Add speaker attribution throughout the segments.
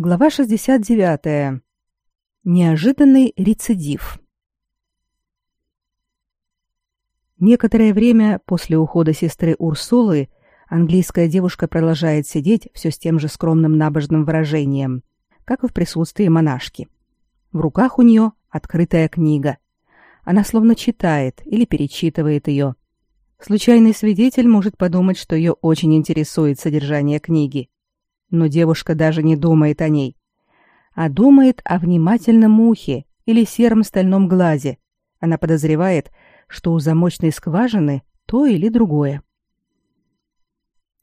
Speaker 1: Глава 69. Неожиданный рецидив. Некоторое время после ухода сестры Урсулы английская девушка продолжает сидеть все с тем же скромным набожным выражением, как и в присутствии монашки. В руках у нее открытая книга. Она словно читает или перечитывает ее. Случайный свидетель может подумать, что ее очень интересует содержание книги. Но девушка даже не думает о ней, а думает о внимательном ухе или сером стальном глазе. Она подозревает, что у замочной скважины то или другое.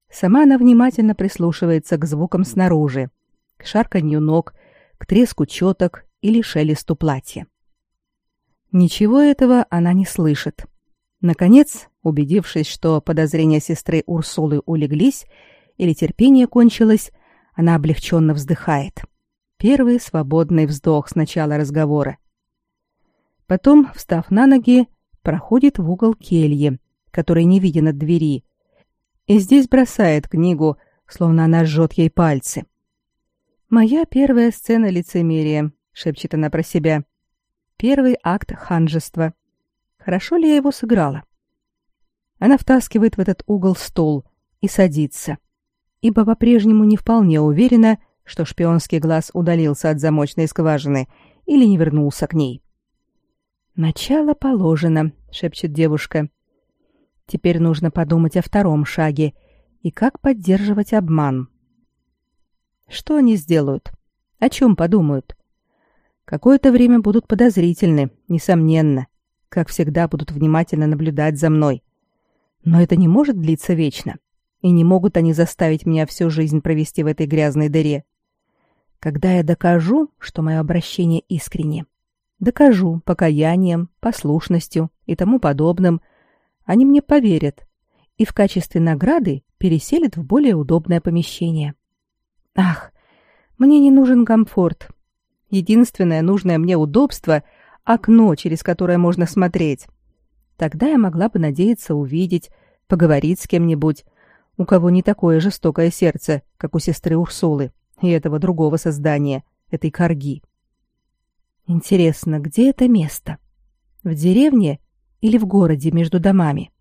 Speaker 1: Сама она внимательно прислушивается к звукам снаружи, к шарканью ног, к треску четок или шелесту платья. Ничего этого она не слышит. Наконец, убедившись, что подозрения сестры Урсулы улеглись или терпение кончилось, она облегченно вздыхает. Первый свободный вздох с начала разговора. Потом, встав на ноги, проходит в угол кельи, который не виден от двери, и здесь бросает книгу, словно она жжет ей пальцы. «Моя первая сцена лицемерия», — шепчет она про себя. «Первый акт ханжества. Хорошо ли я его сыграла?» Она втаскивает в этот угол стул и садится, ибо по-прежнему не вполне уверена, что шпионский глаз удалился от замочной скважины или не вернулся к ней. «Начало положено», — шепчет девушка. «Теперь нужно подумать о втором шаге и как поддерживать обман». Что они сделают? О чем подумают? Какое-то время будут подозрительны, несомненно. Как всегда, будут внимательно наблюдать за мной. Но это не может длиться вечно. И не могут они заставить меня всю жизнь провести в этой грязной дыре. Когда я докажу, что мое обращение искренне, Докажу покаянием, послушностью и тому подобным. Они мне поверят и в качестве награды переселят в более удобное помещение. Ах, мне не нужен комфорт. Единственное нужное мне удобство — окно, через которое можно смотреть. Тогда я могла бы надеяться увидеть, поговорить с кем-нибудь, у кого не такое жестокое сердце, как у сестры Урсулы и этого другого создания, этой корги. Интересно, где это место? В деревне или в городе между домами?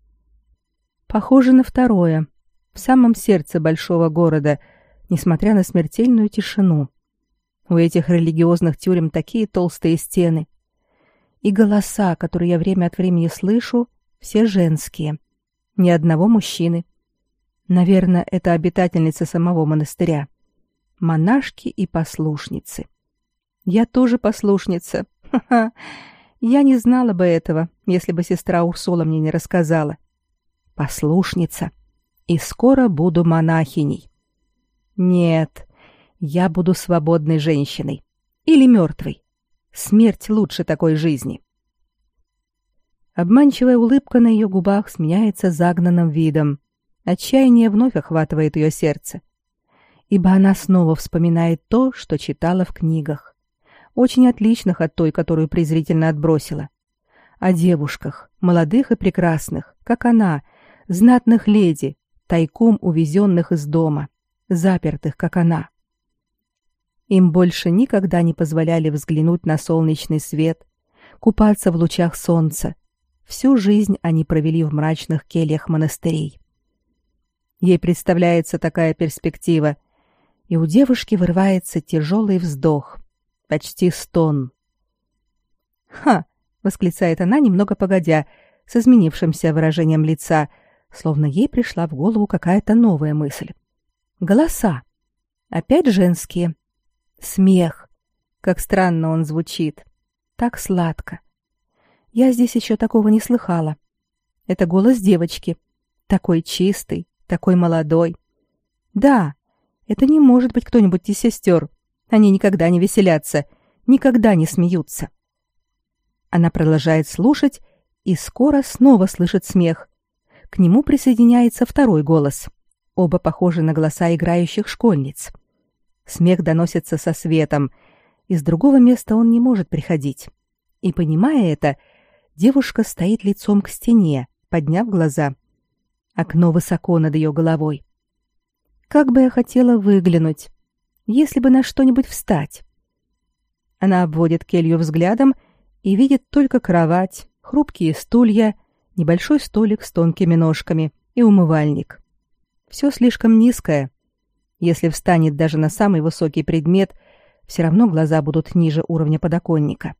Speaker 1: Похоже на второе. В самом сердце большого города, несмотря на смертельную тишину. У этих религиозных тюрем такие толстые стены. И голоса, которые я время от времени слышу, все женские. Ни одного мужчины. Наверное, это обитательницы самого монастыря. Монашки и послушницы. Я тоже послушница. Ха-ха. Я не знала бы этого, если бы сестра Урсула мне не рассказала. Послушница. И скоро буду монахиней. Нет, я буду свободной женщиной. Или мертвой. Смерть лучше такой жизни. Обманчивая улыбка на ее губах сменяется загнанным видом. Отчаяние вновь охватывает ее сердце. Ибо она снова вспоминает то, что читала в книгах очень отличных от той, которую презрительно отбросила. О девушках, молодых и прекрасных, как она, знатных леди, тайком увезенных из дома, запертых, как она. Им больше никогда не позволяли взглянуть на солнечный свет, купаться в лучах солнца. Всю жизнь они провели в мрачных кельях монастырей. Ей представляется такая перспектива, и у девушки вырывается тяжелый вздох почти стон. «Ха!» — восклицает она, немного погодя, с изменившимся выражением лица, словно ей пришла в голову какая-то новая мысль. «Голоса. Опять женские. Смех. Как странно он звучит. Так сладко. Я здесь еще такого не слыхала. Это голос девочки. Такой чистый, такой молодой. Да, это не может быть кто-нибудь из сестер. Они никогда не веселятся, никогда не смеются. Она продолжает слушать и скоро снова слышит смех. К нему присоединяется второй голос. Оба похожи на голоса играющих школьниц. Смех доносится со светом. Из другого места он не может приходить. И, понимая это, девушка стоит лицом к стене, подняв глаза. Окно высоко над ее головой. Как бы я хотела выглянуть если бы на что-нибудь встать. Она обводит келью взглядом и видит только кровать, хрупкие стулья, небольшой столик с тонкими ножками и умывальник. Все слишком низкое. Если встанет даже на самый высокий предмет, все равно глаза будут ниже уровня подоконника.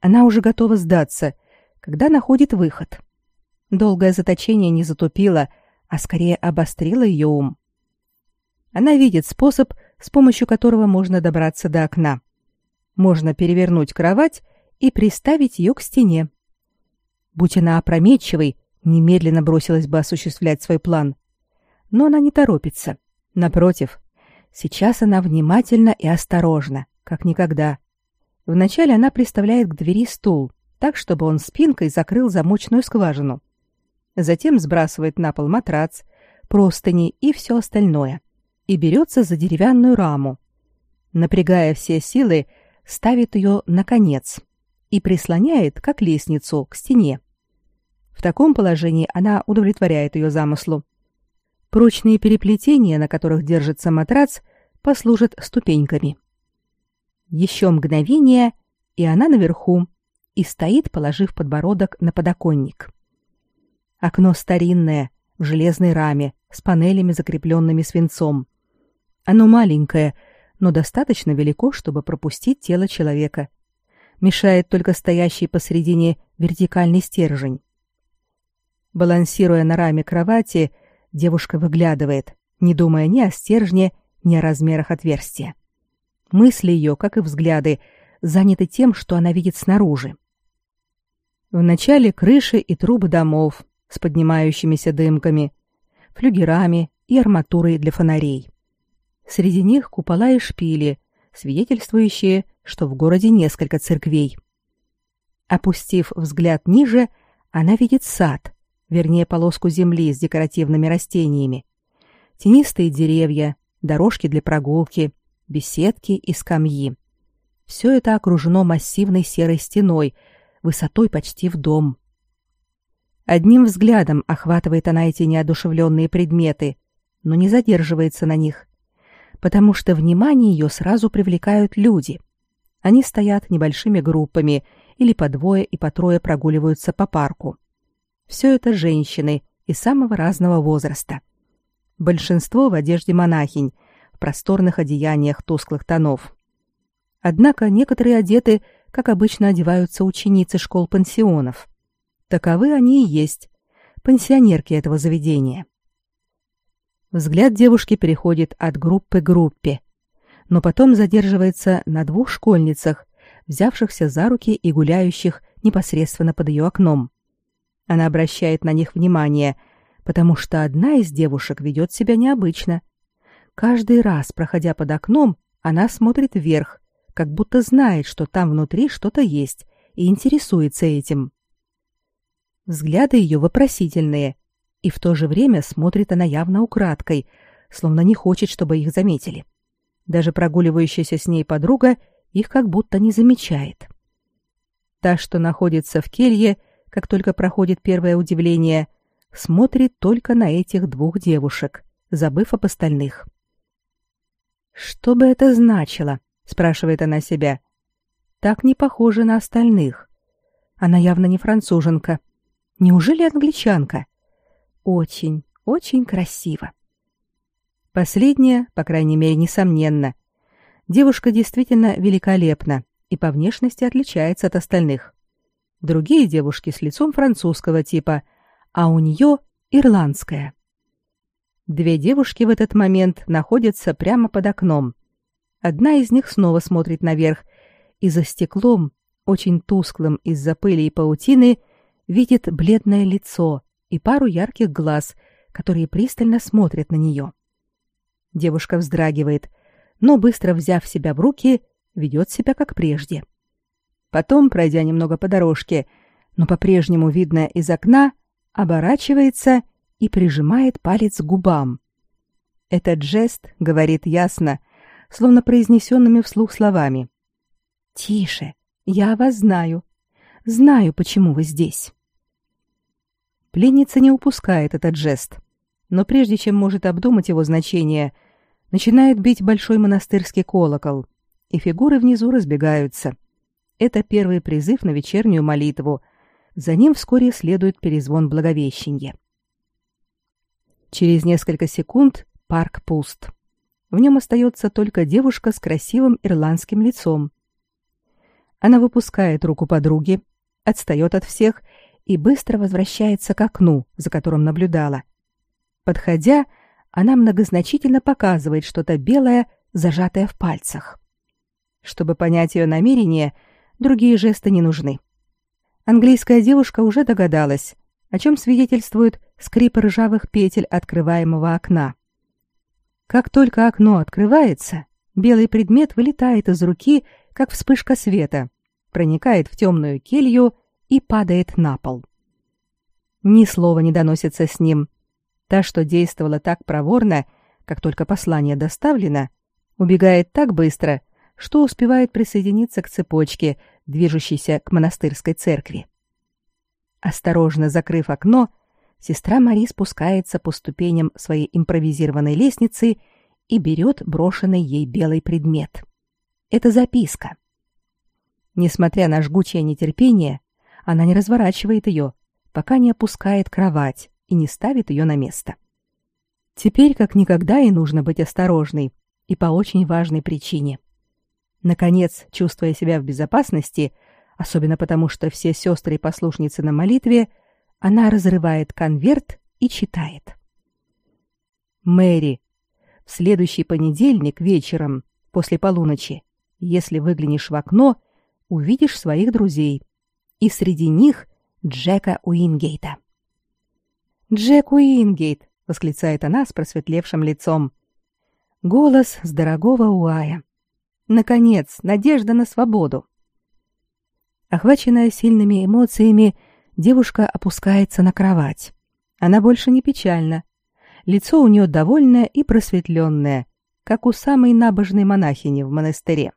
Speaker 1: Она уже готова сдаться, когда находит выход. Долгое заточение не затупило, а скорее обострило ее ум. Она видит способ, с помощью которого можно добраться до окна. Можно перевернуть кровать и приставить ее к стене. Будь она опрометчивой, немедленно бросилась бы осуществлять свой план. Но она не торопится. Напротив, сейчас она внимательна и осторожна, как никогда. Вначале она приставляет к двери стул, так, чтобы он спинкой закрыл замочную скважину. Затем сбрасывает на пол матрац, простыни и все остальное. И берется за деревянную раму. Напрягая все силы, ставит ее на конец и прислоняет, как лестницу, к стене. В таком положении она удовлетворяет ее замыслу. Прочные переплетения, на которых держится матрац, послужат ступеньками. Еще мгновение, и она наверху, и стоит, положив подбородок на подоконник. Окно старинное, в железной раме, с панелями, закрепленными свинцом. Оно маленькое, но достаточно велико, чтобы пропустить тело человека. Мешает только стоящий посредине вертикальный стержень. Балансируя на раме кровати, девушка выглядывает, не думая ни о стержне, ни о размерах отверстия. Мысли ее, как и взгляды, заняты тем, что она видит снаружи. Вначале крыши и трубы домов с поднимающимися дымками, флюгерами и арматурой для фонарей. Среди них купола и шпили, свидетельствующие, что в городе несколько церквей. Опустив взгляд ниже, она видит сад, вернее полоску земли с декоративными растениями, тенистые деревья, дорожки для прогулки, беседки и скамьи. Все это окружено массивной серой стеной, высотой почти в дом. Одним взглядом охватывает она эти неодушевленные предметы, но не задерживается на них, потому что внимание ее сразу привлекают люди. Они стоят небольшими группами или по двое и по трое прогуливаются по парку. Все это женщины и самого разного возраста. Большинство в одежде монахинь, в просторных одеяниях тусклых тонов. Однако некоторые одеты, как обычно одеваются ученицы школ-пансионов. Таковы они и есть, пансионерки этого заведения. Взгляд девушки переходит от группы к группе, но потом задерживается на двух школьницах, взявшихся за руки и гуляющих непосредственно под ее окном. Она обращает на них внимание, потому что одна из девушек ведет себя необычно. Каждый раз, проходя под окном, она смотрит вверх, как будто знает, что там внутри что-то есть, и интересуется этим. Взгляды ее вопросительные, и в то же время смотрит она явно украдкой, словно не хочет, чтобы их заметили. Даже прогуливающаяся с ней подруга их как будто не замечает. Та, что находится в келье, — как только проходит первое удивление, смотрит только на этих двух девушек, забыв об остальных. «Что бы это значило?» — спрашивает она себя. «Так не похоже на остальных. Она явно не француженка. Неужели англичанка? Очень, очень красиво». Последнее, по крайней мере, несомненно. Девушка действительно великолепна и по внешности отличается от остальных другие девушки с лицом французского типа, а у нее ирландское. Две девушки в этот момент находятся прямо под окном. Одна из них снова смотрит наверх, и за стеклом, очень тусклым из-за пыли и паутины, видит бледное лицо и пару ярких глаз, которые пристально смотрят на нее. Девушка вздрагивает, но, быстро взяв себя в руки, ведет себя как прежде. — Потом, пройдя немного по дорожке, но по-прежнему видно из окна, оборачивается и прижимает палец к губам. Этот жест говорит ясно, словно произнесенными вслух словами. «Тише, я вас знаю. Знаю, почему вы здесь». Пленница не упускает этот жест, но прежде чем может обдумать его значение, Начинает бить большой монастырский колокол, и фигуры внизу разбегаются. Это первый призыв на вечернюю молитву. За ним вскоре следует перезвон Благовещения. Через несколько секунд парк пуст. В нем остается только девушка с красивым ирландским лицом. Она выпускает руку подруги, отстает от всех и быстро возвращается к окну, за которым наблюдала. Подходя, она многозначительно показывает что-то белое, зажатое в пальцах. Чтобы понять ее намерение, другие жесты не нужны. Английская девушка уже догадалась, о чем свидетельствует скрип ржавых петель открываемого окна. Как только окно открывается, белый предмет вылетает из руки, как вспышка света, проникает в темную келью и падает на пол. Ни слова не доносится с ним. Та, что действовала так проворно, как только послание доставлено, убегает так быстро, что успевает присоединиться к цепочке, движущейся к монастырской церкви. Осторожно закрыв окно, сестра Мари спускается по ступеням своей импровизированной лестницы и берет брошенный ей белый предмет. Это записка. Несмотря на жгучее нетерпение, она не разворачивает ее, пока не опускает кровать и не ставит ее на место. Теперь как никогда ей нужно быть осторожной и по очень важной причине. Наконец, чувствуя себя в безопасности, особенно потому, что все сестры и послушницы на молитве, она разрывает конверт и читает. Мэри, в следующий понедельник вечером, после полуночи, если выглянешь в окно, увидишь своих друзей. И среди них Джека Уингейта. «Джек Уингейт!» — восклицает она с просветлевшим лицом. Голос с дорогого Уая. Наконец, надежда на свободу. Охваченная сильными эмоциями, девушка опускается на кровать. Она больше не печальна. Лицо у нее довольное и просветленное, как у самой набожной монахини в монастыре.